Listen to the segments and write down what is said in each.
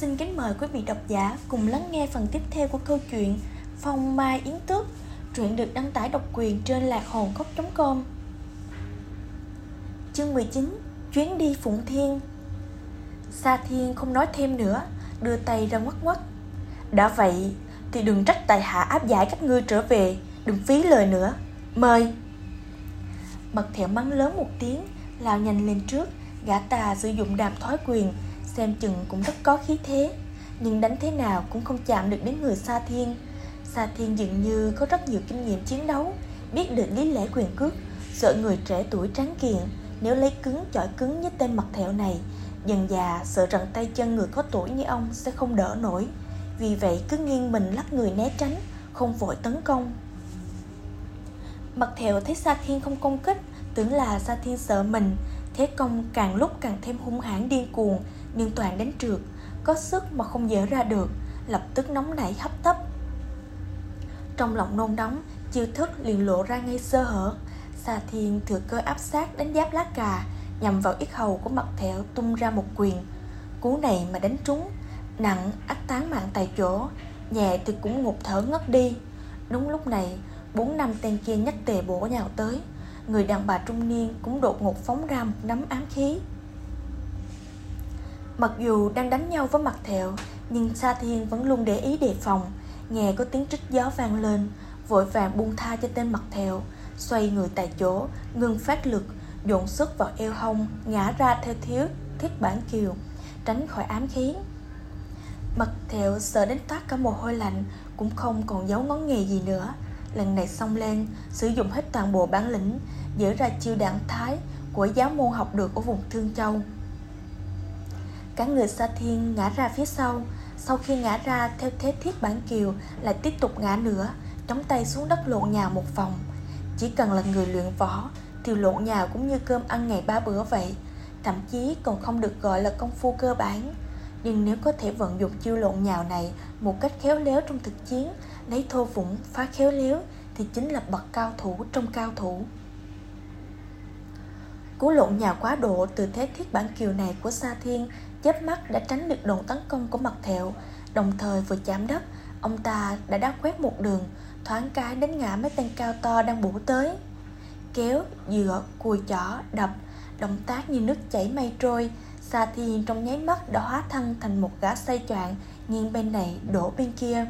Xin kính mời quý vị độc giả cùng lắng nghe phần tiếp theo của câu chuyện Phong Mai Yến Tước, Truyện được đăng tải độc quyền trên lạc hồn cốc.com Chương 19 Chuyến đi Phụng Thiên. Sa Thiên không nói thêm nữa, Đưa tay ra ngoắc ngoắc. Đã vậy, thì đừng trách tài hạ áp giải các ngươi trở về, Đừng phí lời nữa. Mời. Mật thẹo mắng lớn một tiếng, Lao nhanh lên trước, Gã ta sử dụng đàm thói quyền Xem chừng cũng rất có khí thế, Nhưng đánh thế nào cũng không chạm được đến người Sa Thiên. Sa Thiên dường như có rất nhiều kinh nghiệm chiến đấu, Biết được lý lẽ quyền cước, Sợ người trẻ tuổi tráng kiện Nếu lấy cứng chọi cứng như tên mặt thẹo này, Dần già sợ rằng tay chân người có tuổi như ông sẽ không đỡ nổi. Vì vậy cứ nghiêng mình lắc người né tránh, Không vội tấn công. Mặt thẹo thấy Sa Thiên không công kích, Tưởng là Sa Thiên sợ mình, Thế công càng lúc càng thêm hung hãn điên cuồng nhưng toàn đánh trượt, Có sức mà không dở ra được, Lập tức nóng nảy hấp tấp. Trong lòng nôn nóng, Chiêu thức liền lộ ra ngay sơ hở. Xà Thiên thừa cơ áp sát đánh giáp lá cà, Nhằm vào yết hầu của mặt thẹo tung ra một quyền. Cú này mà đánh trúng, Nặng ắt tán mạng tại chỗ, Nhẹ thì cũng ngục thở ngất đi. Đúng lúc này, Bốn năm tên kia nhắc tề bổ nhào tới. Người đàn bà trung niên cũng đột ngột phóng ra một nắm ám khí. Mặc dù đang đánh nhau với mặt thẹo, Nhưng Sa Thiên vẫn luôn để ý đề phòng. Nghe có tiếng trích gió vang lên, Vội vàng buông tha cho tên mặt thẹo, Xoay người tại chỗ Ngưng phát lực, Dồn sức vào eo hông, Ngã ra theo thiếu thiết bản kiều, Tránh khỏi ám khí. Mặt thẹo sợ đến toát cả mồ hôi lạnh, Cũng không còn giấu ngón nghề gì nữa. Lần này xông lên, Sử dụng hết toàn bộ bản lĩnh, Giữ ra chiêu đảng thái Của giáo môn học được ở vùng Thương Châu. Cả người Sa Thiên ngã ra phía sau. Sau khi ngã ra, theo thế thiết bản kiều, Lại tiếp tục ngã nữa, Chống tay xuống đất lộn nhào một vòng. Chỉ cần là người luyện võ, Thì lộn nhào cũng như cơm ăn ngày ba bữa vậy. Thậm chí còn không được gọi là công phu cơ bản. Nhưng nếu có thể vận dụng chiêu lộn nhào này Một cách khéo léo trong thực chiến, Lấy thô vũng, phá khéo léo, Thì chính là bậc cao thủ trong cao thủ. Cú lộn nhào quá độ từ thế thiết bản kiều này của Sa Thiên chớp mắt đã tránh được đòn tấn công của mặt thẹo. Đồng thời vừa chạm đất Ông ta đã đá quét một đường Thoáng cái đến ngã mấy tên cao to đang bổ tới. Kéo, dựa, cùi chỏ, đập Động tác như nước chảy mây trôi Sa Thiên trong nháy mắt đã hóa thân thành một gã say choạng Nghiêng bên này đổ bên kia.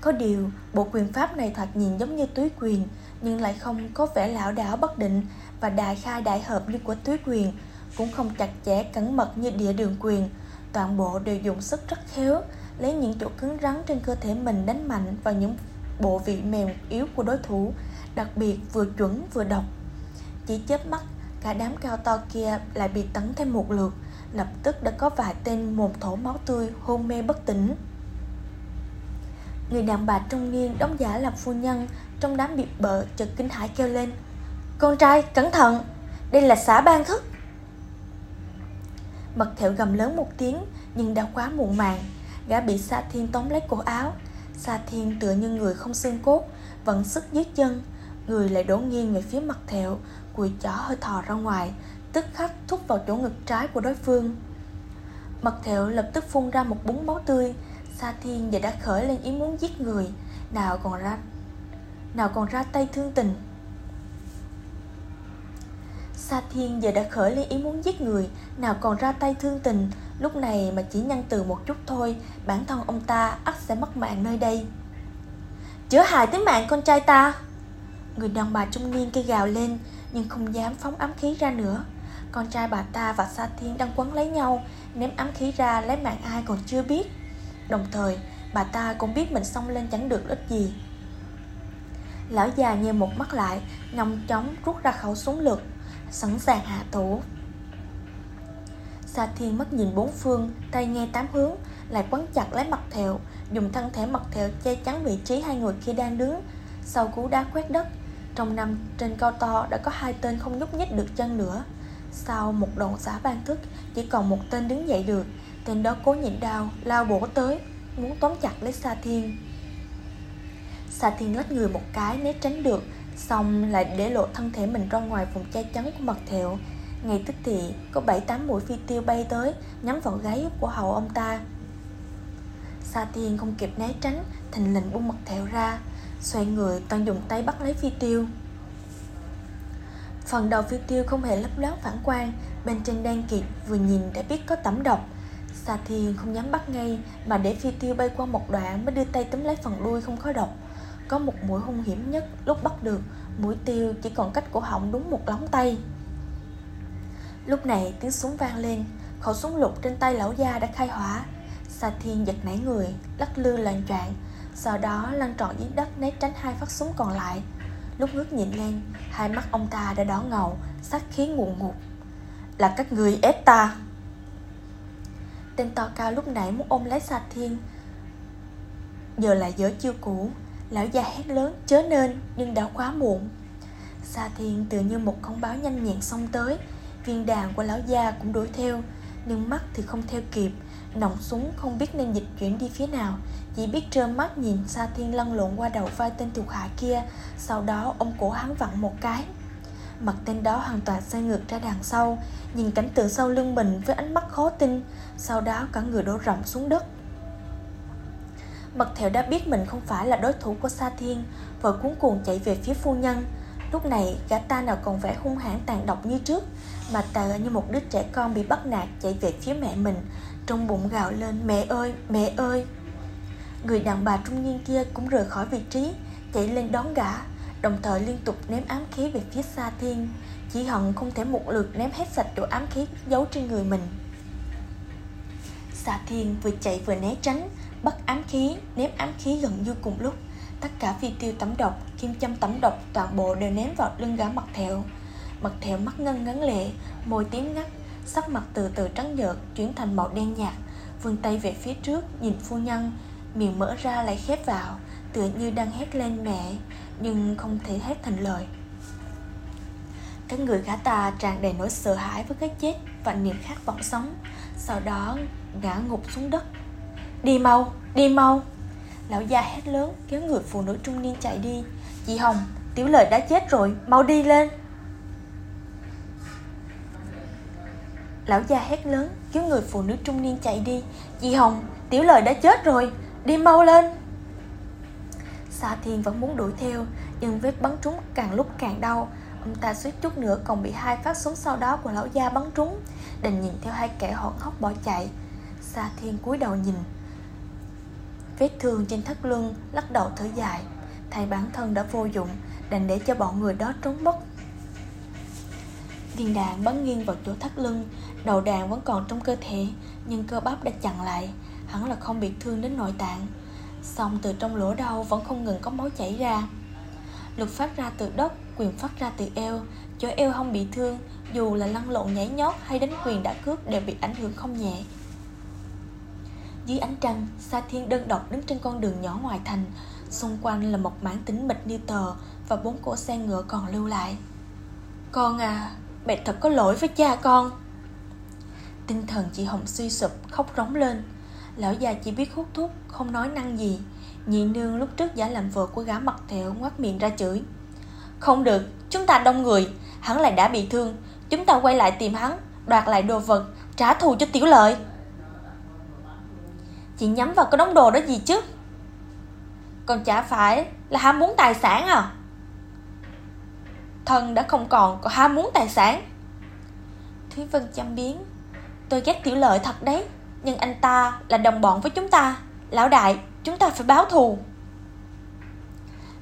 Có điều bộ quyền pháp này thoạt nhìn giống như túi quyền Nhưng lại không có vẻ lão đảo bất định Và đại khai đại hợp như của túi quyền cũng không chặt chẽ, cẩn mật như địa đường quyền. Toàn bộ đều dùng sức rất khéo, Lấy những chỗ cứng rắn trên cơ thể mình đánh mạnh vào những bộ vị mềm yếu của đối thủ, Đặc biệt vừa chuẩn vừa độc. Chỉ chớp mắt, Cả đám cao to kia lại bị tấn thêm một lượt, Lập tức đã có vài tên mồm thổ máu tươi hôn mê bất tỉnh. Người đàn bà trung niên đóng giả làm phu nhân, Trong đám bị bợ chợt kinh hãi kêu lên, Con trai, cẩn thận! Đây là xã ban thức Mật thẹo gầm lớn một tiếng, Nhưng đã quá muộn màng. Gã bị Sa Thiên tóm lấy cổ áo. Sa Thiên tựa như người không xương cốt, Vẫn sức dưới chân. Người lại đổ nghiêng về phía mặt thẹo, Cùi chó hơi thò ra ngoài, Tức khắc thúc vào chỗ ngực trái của đối phương. Mặt thẹo lập tức phun ra một búng máu tươi. Sa Thiên giờ đã khởi lên ý muốn giết người. Nào còn ra, Nào còn ra tay thương tình. Sa Thiên giờ đã khởi lên ý muốn giết người, Nào còn ra tay thương tình. Lúc này mà chỉ nhân từ một chút thôi, Bản thân ông ta ắt sẽ mất mạng nơi đây. Chữa hại tính mạng con trai ta. Người đàn bà trung niên kia gào lên, Nhưng không dám phóng ám khí ra nữa. Con trai bà ta và Sa Thiên đang quấn lấy nhau, Ném ám khí ra lấy mạng ai còn chưa biết. Đồng thời, bà ta cũng biết mình xông lên chẳng được ích gì. Lão già như một mắt lại Nhanh chóng rút ra khẩu súng lượt Sẵn sàng hạ thủ. Sa Thiên mất nhìn bốn phương, Tay nghe tám hướng, Lại quấn chặt lấy mặt thẹo, Dùng thân thể mặt thẹo che chắn vị trí hai người kia đang đứng. Sau cú đá quét đất, Trong năm trên cao to đã có hai tên không nhúc nhích được chân nữa. Sau một đòn xã ban thức, Chỉ còn một tên đứng dậy được, Tên đó cố nhịn đau, Lao bổ tới, Muốn tóm chặt lấy Sa Thiên Sa Thiên lách người một cái, né tránh được Xong lại để lộ thân thể mình ra ngoài vùng che chắn của mặt thẹo. Ngay tức thì có bảy tám mũi phi tiêu bay tới Nhắm vào gáy của hậu ông ta. Sa Thiên không kịp né tránh Thình lình buông mặt thẹo ra Xoay người toàn dùng tay bắt lấy phi tiêu. Phần đầu phi tiêu không hề lấp lóe phản quang Bên trên đen kịt, vừa nhìn đã biết có tẩm độc. Sa Thiên không dám bắt ngay Mà để phi tiêu bay qua một đoạn Mới đưa tay túm lấy phần đuôi không có độc. Có một mũi hung hiểm nhất Lúc bắt được, mũi tiêu chỉ còn cách cổ họng đúng một lóng tay. Lúc này tiếng súng vang lên, Khẩu súng lục trên tay lão gia đã khai hỏa. Sa Thiên giật nảy người, Lắc lư loạn choạng Sau đó lăn tròn dưới đất né tránh hai phát súng còn lại. Lúc ngước nhìn lên, Hai mắt ông ta đã đỏ ngầu, Sát khí ngùn ngụt. Là các người ép ta. Tên to cao lúc nãy muốn ôm lấy Sa Thiên, Giờ lại dở chiêu cũ. Lão già hét lớn, chớ nên, Nhưng đã quá muộn. Sa Thiên tự như một con báo nhanh nhẹn xông tới. Viên đàn của lão già cũng đuổi theo, Nhưng mắt thì không theo kịp, Nòng súng không biết nên dịch chuyển đi phía nào. Chỉ biết trơ mắt nhìn Sa Thiên lăn lộn qua đầu vai tên thuộc hạ kia, Sau đó ông cổ hắn vặn một cái. Mặt tên đó hoàn toàn xoay ngược ra đằng sau, Nhìn cảnh tượng sau lưng mình với ánh mắt khó tin, Sau đó cả người đổ rộng xuống đất. Mật thẹo đã biết mình không phải là đối thủ của Sa Thiên, Vội cuốn cuồng chạy về phía phu nhân. Lúc này, gã ta nào còn vẻ hung hãn tàn độc như trước, Mà tờ như một đứa trẻ con bị bắt nạt chạy về phía mẹ mình. Trong bụng gào lên, mẹ ơi mẹ ơi! Người đàn bà trung niên kia cũng rời khỏi vị trí, Chạy lên đón gã, Đồng thời liên tục ném ám khí về phía Sa Thiên. Chỉ hận không thể một lượt ném hết sạch chỗ ám khí giấu trên người mình. Sa Thiên vừa chạy vừa né tránh Bắt ám khí, ném ám khí gần như cùng lúc. Tất cả phi tiêu tắm độc, kim châm tắm độc toàn bộ đều ném vào lưng gã mặt thẹo. Mặt thẹo mắt ngân ngấn lệ, môi tím ngắt Sắc mặt từ từ trắng nhợt chuyển thành màu đen nhạt. Vươn tay về phía trước nhìn phu nhân Miệng mở ra lại khép vào Tựa như đang hét lên mẹ Nhưng không thể hét thành lời. Các người gã ta tràn đầy nỗi sợ hãi với cái chết Và niềm khát vọng sống. Sau đó ngã ngục xuống đất. Đi mau, đi mau. Lão già hét lớn kéo người phụ nữ trung niên chạy đi. Chị Hồng, Tiểu Lợi đã chết rồi, mau đi lên. Lão già hét lớn kéo người phụ nữ trung niên chạy đi. Chị Hồng, Tiểu Lợi đã chết rồi, đi mau lên. Sa Thiên vẫn muốn đuổi theo Nhưng vết bắn trúng càng lúc càng đau. Ông ta suýt chút nữa còn bị hai phát súng sau đó của lão gia bắn trúng. Đành nhìn theo hai kẻ hoảng hốc bỏ chạy. Sa Thiên cúi đầu nhìn. Vết thương trên thắt lưng, lắc đầu thở dài. Thầy bản thân đã vô dụng, Đành để cho bọn người đó trốn mất. Viên đạn bắn nghiêng vào chỗ thắt lưng, Đầu đạn vẫn còn trong cơ thể, Nhưng cơ bắp đã chặn lại. Hẳn là không bị thương đến nội tạng. Xong từ trong lỗ đau vẫn không ngừng có máu chảy ra. Lực phát ra từ đất, Quyền phát ra từ eo. Chỗ eo không bị thương, Dù là lăn lộn nhảy nhót hay đánh quyền đã cướp Đều bị ảnh hưởng không nhẹ dưới ánh trăng, Sa Thiên đơn độc đứng trên con đường nhỏ ngoài thành. Xung quanh là một mảng tĩnh mịch như tờ Và bốn cỗ xe ngựa còn lưu lại. Con à, mẹ thật có lỗi với cha con. Tinh thần chị Hồng suy sụp khóc rống lên. Lão già chỉ biết hút thuốc Không nói năng gì. Nhị nương lúc trước giả làm vợ của gã mặt thẹo ngoác miệng ra chửi. Không được, chúng ta đông người Hắn lại đã bị thương. Chúng ta quay lại tìm hắn Đoạt lại đồ vật Trả thù cho tiểu lợi. Chị nhắm vào cái đống đồ đó gì chứ? Còn chả phải là ham muốn tài sản à? Thân đã không còn có ham muốn tài sản. Thúy Vân chăm biến Tôi ghét tiểu lợi thật đấy, Nhưng anh ta là đồng bọn với chúng ta. Lão đại, chúng ta phải báo thù.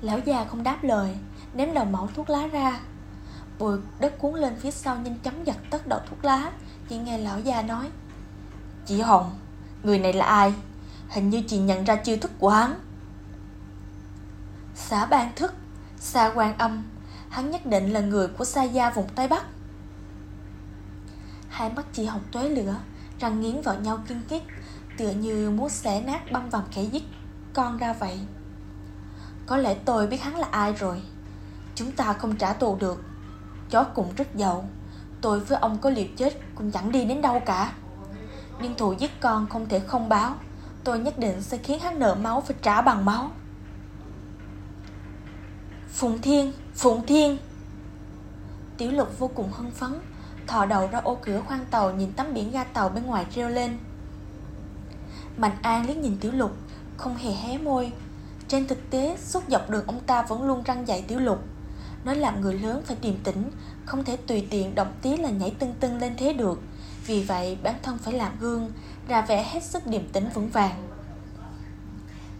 Lão già không đáp lời, Ném đầu mẫu thuốc lá ra. Bụi đất cuốn lên phía sau nhanh chóng giật tất đầu thuốc lá, Chỉ nghe lão già nói. Chị Hồng Người này là ai? Hình như chị nhận ra chiêu thức của hắn. Xã ban thức Xa quan âm. Hắn nhất định là người của Sa Gia vùng Tây Bắc. Hai mắt chị hồng tuế lửa, Răng nghiến vào nhau kinh kít Tựa như muốn xẻ nát băm vằm kẻ giết con ra vậy. Có lẽ tôi biết hắn là ai rồi. Chúng ta không trả tù được. Chó cũng rất giàu. Tôi với ông có liều chết Cũng chẳng đi đến đâu cả. Nhưng thù giết con không thể không báo. Tôi nhất định sẽ khiến hắn nợ máu phải trả bằng máu. Phụng Thiên, Phụng Thiên. Tiểu lục vô cùng hưng phấn thò đầu ra ô cửa khoang tàu nhìn tấm biển ga tàu bên ngoài reo lên. Mạnh An liếc nhìn Tiểu Lục Không hề hé môi. Trên thực tế suốt dọc đường ông ta vẫn luôn răng dạy Tiểu Lục. Nói làm người lớn phải điềm tĩnh Không thể tùy tiện động tí là nhảy tưng tưng lên thế được. Vì vậy, bản thân phải làm gương, Ra vẻ hết sức điềm tĩnh vững vàng.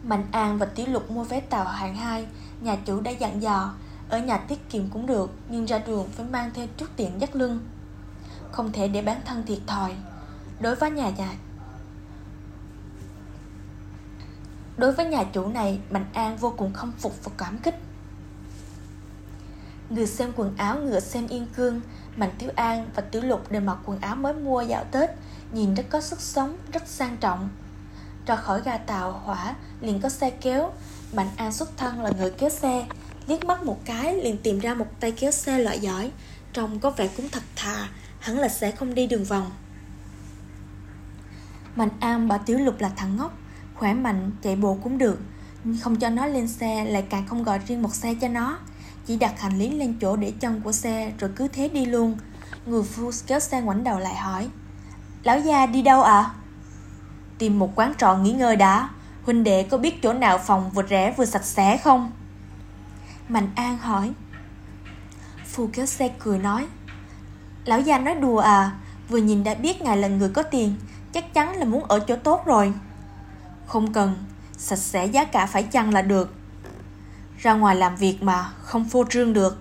Mạnh An và Tiểu Lục mua vé tàu hạng 2 Nhà chủ đã dặn dò. Ở nhà tiết kiệm cũng được, Nhưng ra đường phải mang theo chút tiền dắt lưng. Không thể để bản thân thiệt thòi. Đối với nhà nhà Đối với nhà chủ này, Mạnh An vô cùng không phục và cảm kích. Người xem quần áo ngựa xem yên cương Mạnh tiểu An và Tiểu Lục đều mặc quần áo mới mua dạo Tết Nhìn rất có sức sống, rất sang trọng. Ra khỏi ga tàu hỏa liền có xe kéo. Mạnh An xuất thân là người kéo xe Liếc mắt một cái liền tìm ra một tay kéo xe loại giỏi. Trông có vẻ cũng thật thà Hẳn là sẽ không đi đường vòng. Mạnh An bảo Tiểu Lục là thằng ngốc Khỏe mạnh, chạy bộ cũng được. Không cho nó lên xe lại càng không gọi riêng một xe cho nó. Chỉ đặt hành lý lên chỗ để chân của xe Rồi cứ thế đi luôn Người phu kéo xe ngoảnh đầu lại hỏi, Lão gia đi đâu ạ? À? Tìm một quán trọ nghỉ ngơi đã Huynh đệ có biết chỗ nào phòng vừa rẻ vừa sạch sẽ không? Mạnh An hỏi Phu kéo xe cười nói, Lão gia nói đùa à Vừa nhìn đã biết ngài là người có tiền, Chắc chắn là muốn ở chỗ tốt rồi Không cần, Sạch sẽ giá cả phải chăng là được ra ngoài làm việc mà Không phô trương được.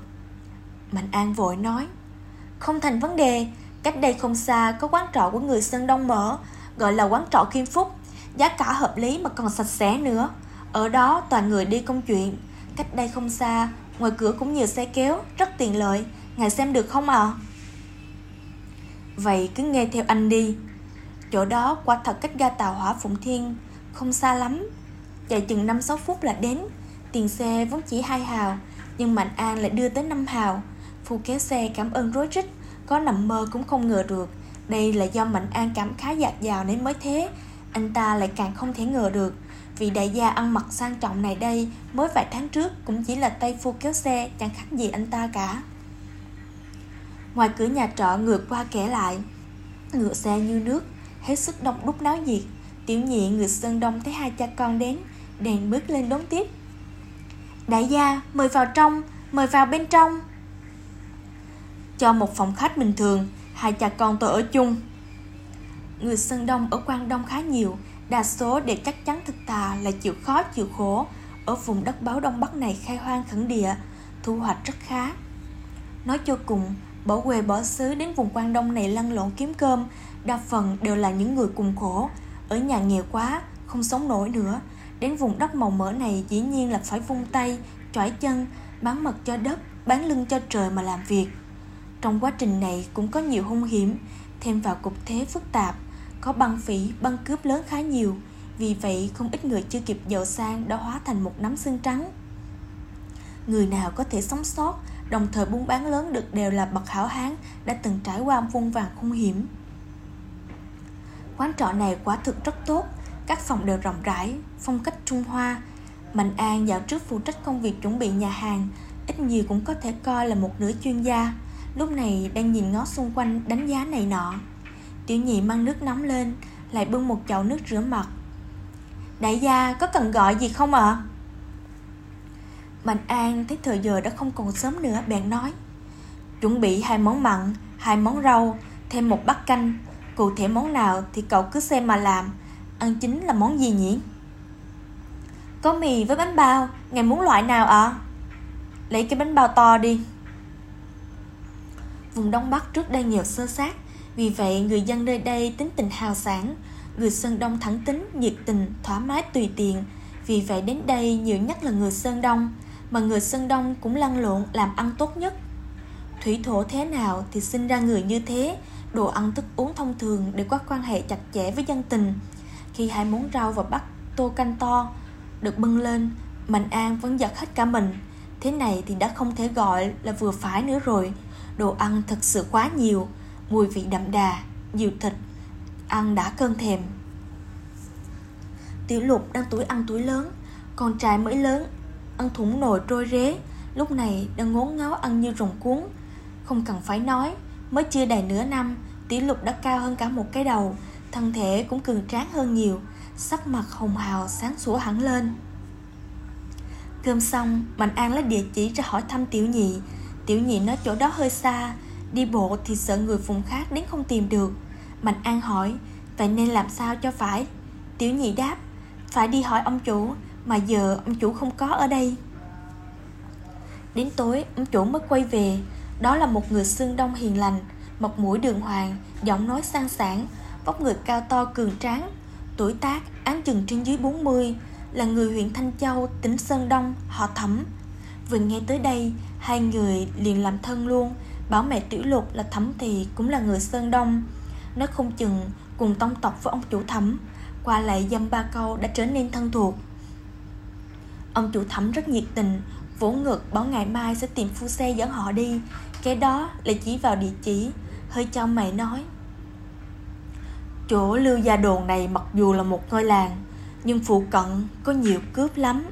Mạnh An vội nói, Không thành vấn đề, Cách đây không xa có quán trọ của người Sơn Đông mở, Gọi là quán trọ Kim Phúc, Giá cả hợp lý mà còn sạch sẽ nữa. Ở đó toàn người đi công chuyện. Cách đây không xa, Ngoài cửa cũng nhiều xe kéo, Rất tiện lợi, Ngài xem được không ạ? À? Vậy cứ nghe theo anh đi. Chỗ đó quả thật cách ga tàu hỏa Phụng Thiên Không xa lắm. Chạy chừng 5-6 phút là đến Tiền xe vốn chỉ hai hào, Nhưng Mạnh An lại đưa tới 5 hào. Phu kéo xe cảm ơn rối rít Có nằm mơ cũng không ngờ được. Đây là do Mạnh An cảm khá dạt dào nên mới thế. Anh ta lại càng không thể ngờ được. Vì đại gia ăn mặc sang trọng này đây, Mới vài tháng trước cũng chỉ là tay phu kéo xe, Chẳng khác gì anh ta cả. Ngoài cửa nhà trọ ngược qua kẻ lại, Ngựa xe như nước, Hết sức đông đúc náo nhiệt. Tiểu nhị người Sơn Đông thấy hai cha con đến, Đèn bước lên đón tiếp. Đại gia, mời vào trong, Mời vào bên trong. Cho một phòng khách bình thường, Hai cha con tôi ở chung. Người Sơn Đông ở Quang Đông khá nhiều, Đa số đều chắc chắn thực tà là chịu khó, chịu khổ. Ở vùng đất báo Đông Bắc này khai hoang khẩn địa, Thu hoạch rất khá. Nói cho cùng, Bỏ quê, bỏ xứ đến vùng Quang Đông này lăn lộn kiếm cơm, Đa phần đều là những người cùng khổ. Ở nhà nghèo quá, Không sống nổi nữa Đến vùng đất màu mỡ này dĩ nhiên là phải vung tay Chỏi chân Bán mật cho đất Bán lưng cho trời mà làm việc. Trong quá trình này cũng có nhiều hung hiểm Thêm vào cục thế phức tạp Có băng phỉ, băng cướp lớn khá nhiều. Vì vậy không ít người chưa kịp giàu sang Đã hóa thành một nắm xương trắng. Người nào có thể sống sót Đồng thời buôn bán lớn được đều là bậc hảo hán Đã từng trải qua vung vàng hung hiểm. Quán trọ này quả thực rất tốt các phòng đều rộng rãi Phong cách Trung Hoa. Mạnh An dạo trước phụ trách công việc chuẩn bị nhà hàng Ít nhiều cũng có thể coi là một nửa chuyên gia. Lúc này đang nhìn ngó xung quanh đánh giá này nọ. Tiểu nhị mang nước nóng lên Lại bưng một chậu nước rửa mặt. Đại gia có cần gọi gì không ạ? À? Mạnh An thấy thời giờ đã không còn sớm nữa bèn nói Chuẩn bị hai món mặn, hai món rau, thêm một bát canh. Cụ thể món nào thì cậu cứ xem mà làm. Ăn chính là món gì nhỉ? Có mì với bánh bao. Ngài muốn loại nào ạ? À? Lấy cái bánh bao to đi. Vùng Đông Bắc trước đây nghèo sơ sát. Vì vậy người dân nơi đây tính tình hào sản Người Sơn Đông thẳng tính, nhiệt tình, thoải mái tùy tiện. Vì vậy đến đây nhiều nhất là người Sơn Đông. Mà người Sơn Đông cũng lăn lộn làm ăn tốt nhất. Thủy thổ thế nào thì sinh ra người như thế. Đồ ăn thức uống thông thường đều có quan hệ chặt chẽ với dân tình. Khi hai món rau và bắt tô canh to được bưng lên Mạnh An vẫn giật hết cả mình. Thế này thì đã không thể gọi là vừa phải nữa rồi. Đồ ăn thật sự quá nhiều Mùi vị đậm đà, nhiều thịt Ăn đã cơn thèm. Tiểu lục đang tuổi ăn tuổi lớn Con trai mới lớn Ăn thủng nồi trôi rế Lúc này đang ngốn ngáo ăn như rồng cuốn. Không cần phải nói Mới chưa đầy nửa năm Tiểu lục đã cao hơn cả một cái đầu. Thân thể cũng cường tráng hơn nhiều, Sắc mặt hồng hào sáng sủa hẳn lên. Cơm xong, Mạnh An lấy địa chỉ ra hỏi thăm Tiểu Nhị. Tiểu Nhị nói chỗ đó hơi xa, Đi bộ thì sợ người vùng khác đến không tìm được. Mạnh An hỏi, Vậy nên làm sao cho phải? Tiểu Nhị đáp, Phải đi hỏi ông chủ, Mà giờ ông chủ không có ở đây. Đến tối, ông chủ mới quay về. Đó là một người xương đông hiền lành Mọc mũi đường hoàng, Giọng nói sang sảng Vóc người cao to cường tráng Tuổi tác án chừng trên dưới 40 Là người huyện Thanh Châu, tỉnh Sơn Đông, họ thẩm. Vừa nghe tới đây Hai người liền làm thân luôn. Bảo mẹ tiểu lục là thẩm thì cũng là người Sơn Đông. Nó không chừng cùng tông tộc với ông chủ thẩm Qua lại dăm ba câu đã trở nên thân thuộc. Ông chủ thẩm rất nhiệt tình Vỗ ngực bảo ngày mai sẽ tìm phu xe dẫn họ đi Cái đó lại chỉ vào địa chỉ. Hơi cho mày nói Chỗ lưu gia đồn này mặc dù là một ngôi làng, Nhưng phụ cận có nhiều cướp lắm.